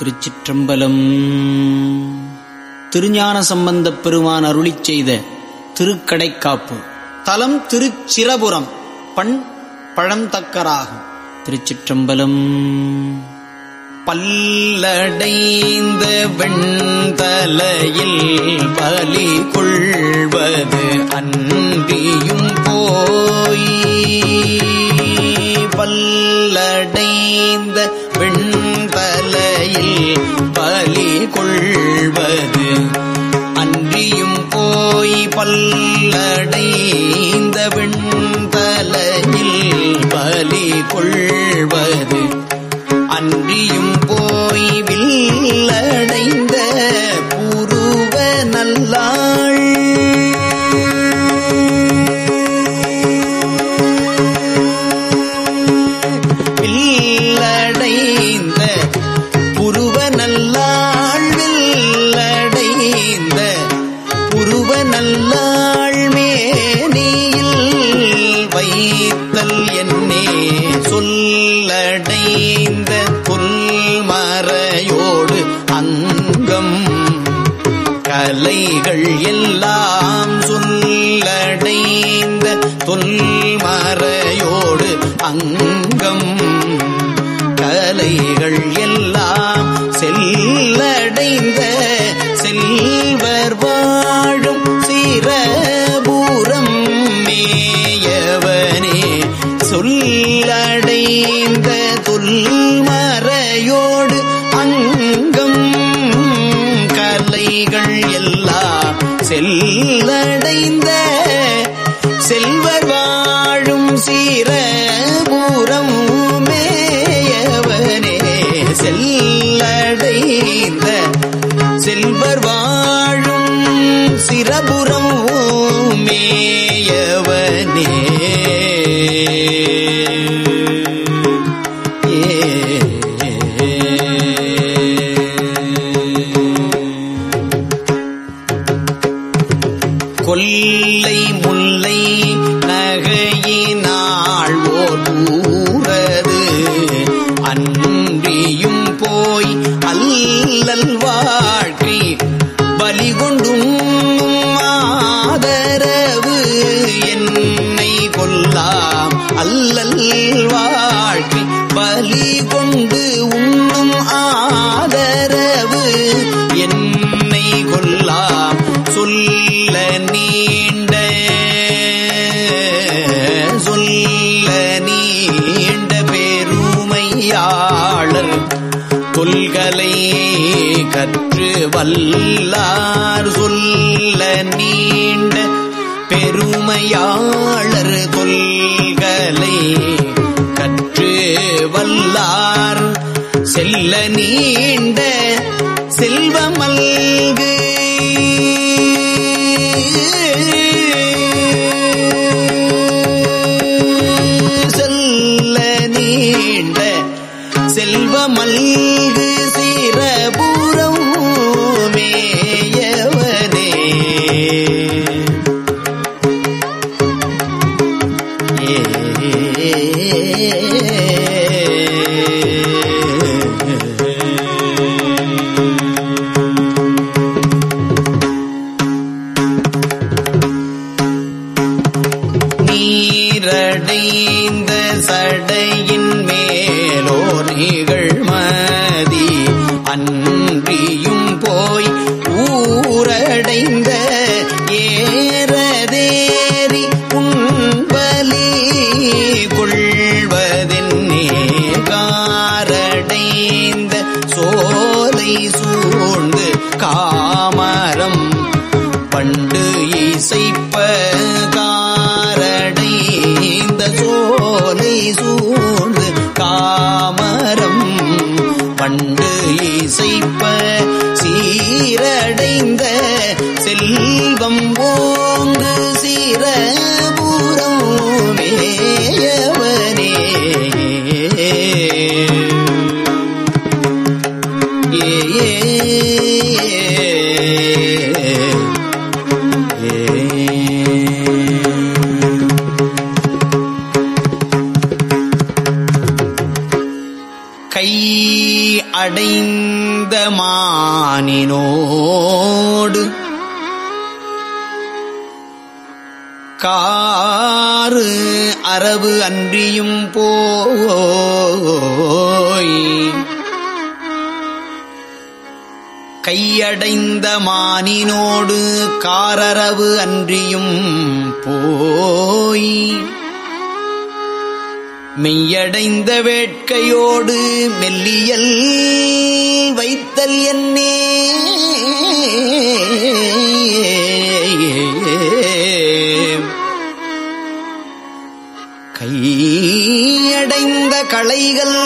திருச்சிற்றம்பலம். திருஞான சம்பந்தப் பெருமான் அருளி செய்த திருக்கடைக்காப்பு. தலம் திருச்சிரபுரம். பண் பழந்தக்கராகும். திருச்சிற்றம்பலம். பல்லடைந்த வெண்தலையில் பலி கொள்வது அன்பியும் பல்லடைந்த வெண்தலையில் பலி கொள்வது அன்றியும் சொல்லடைந்த புல்மறையோடு அங்கம். கலைகள் எல்லாம் சொல்லடைந்த தொல்மறையோடு அங்கம். கலைகள் எல்லாம் செல்லடைந்த செல்ல செல்வர் வாழும் சிரபுரம் மேயவனே கொல்லை முல்லை நகையினாள் ஓர் ஊரது. அன்றியும் போய் அல்லல்வா சொல்களை கற்று வல்லார் சொல்ல நீண்ட பெருமையாளர் தொல்கலை கற்று வல்லார். செல்ல நீண்ட செல்வமல்கு சிரம் ஓங்கு சிரபுரம் மேயவனே கை அடைந்த மானினோடு காறு அரபு அன்றியும் போய். கையடைந்த மானினோடு காரரவு அன்றியும் போய். மெய்யடைந்த வேட்கையோடு மெல்லியல் வைத்தல் என்னே. களைகள்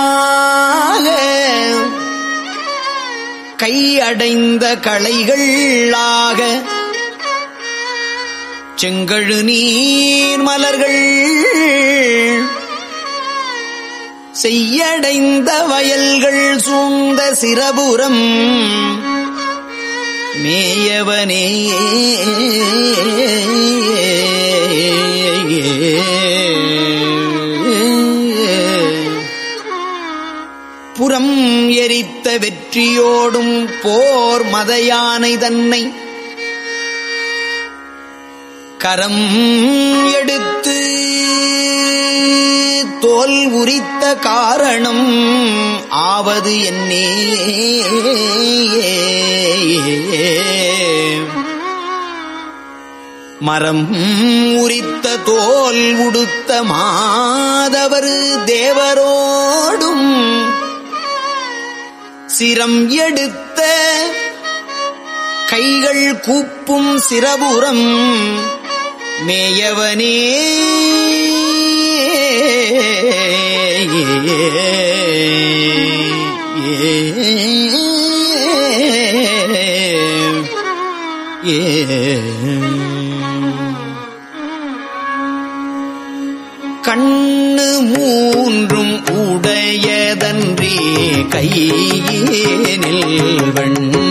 ஆக கையடைந்த களைகளாக செங்கழு நீர் மலர்கள் செய்யடைந்த வயல்கள் சூழ்ந்த சிறபுரம் மேயவனே. புறம் எரித்த வெற்றியோடும் போர் மதையானை தன்னை கரம் எடுத்து தோல் உரித்த காரணம் ஆவது என்னே. மரம் உரித்த தோல் உடுத்த மாதவர் தேவரோடும் சிரம் எடுத்த கைகள் கூப்பும் சிரபுரம் மேயவனே. கண்ணு மூன்றும் உடைய கையினில் வெண்மழுவும்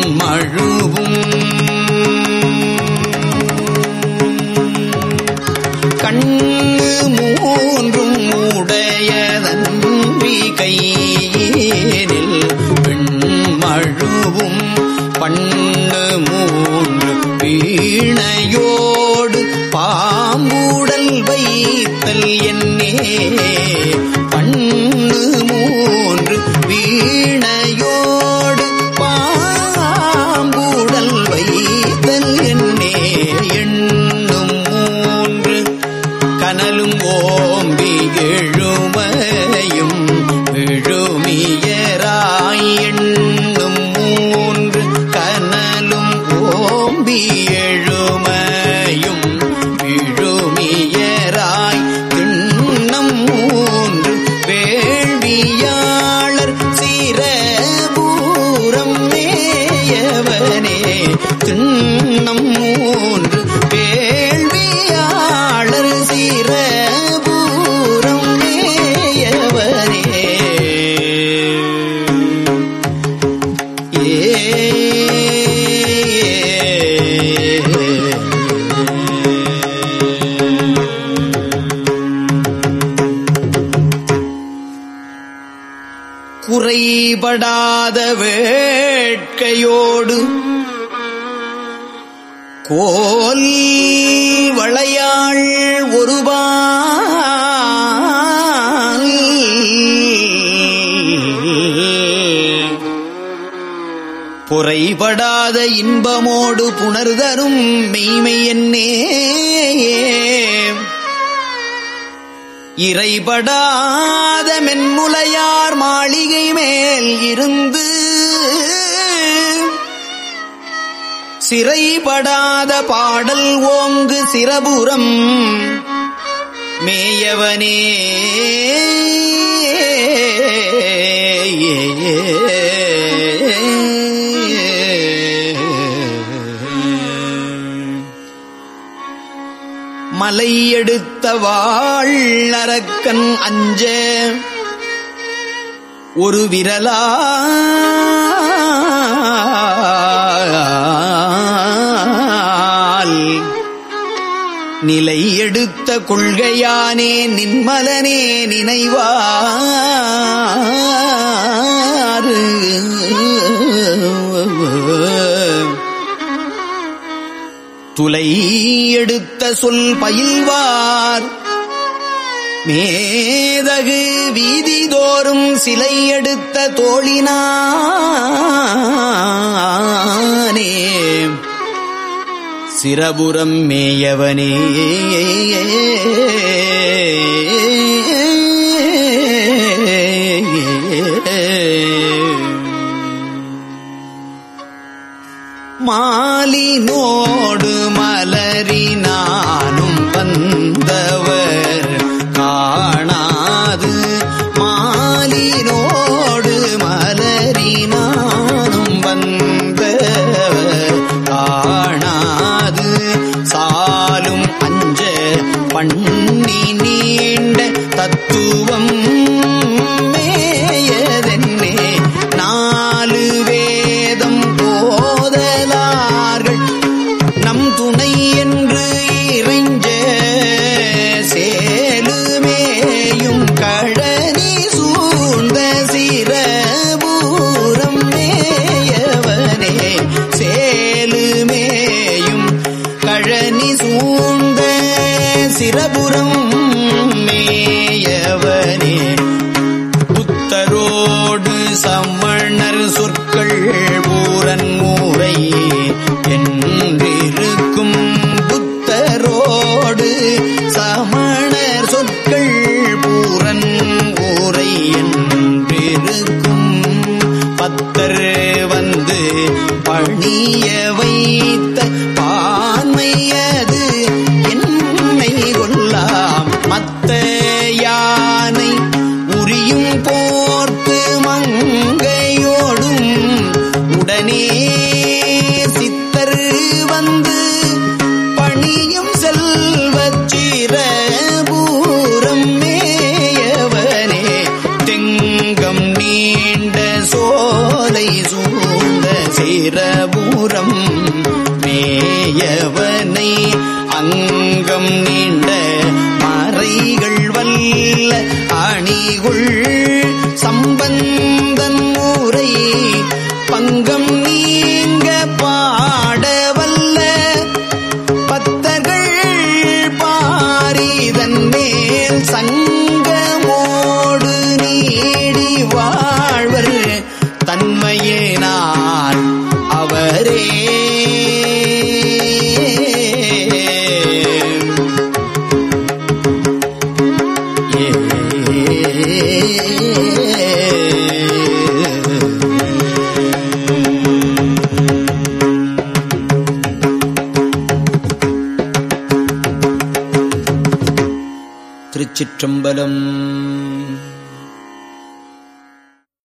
குறைபடாத வேட்கையோடு கோல் வளையாள் ஒருபால் புறைபடாத இன்பமோடு புணர்தரும் மெய்மை என்னே இறைபடாத மென்முலையார் மாளிகை மேல் இருந்து சிறைபடாத பாடல் ஓங்கு சிரபுரம் மேயவனே. ஏ. மலையெடுத்த வாழ் நரக்கன் அஞ்ச ஒரு விரலா. நிலை எடுத்த கொள்கையானே நின்மலனே நினைவா. துலை எடுத்த சொல் பயில்வார். மேதகு வீதிதோறும் சிலை எடுத்த தோழினானே. சிரபுரம் மேயவனே. மாலினோ हरि நீயவை அணிகுள் சம்பந்தன் ஊரை பங்கம் وَلَمْ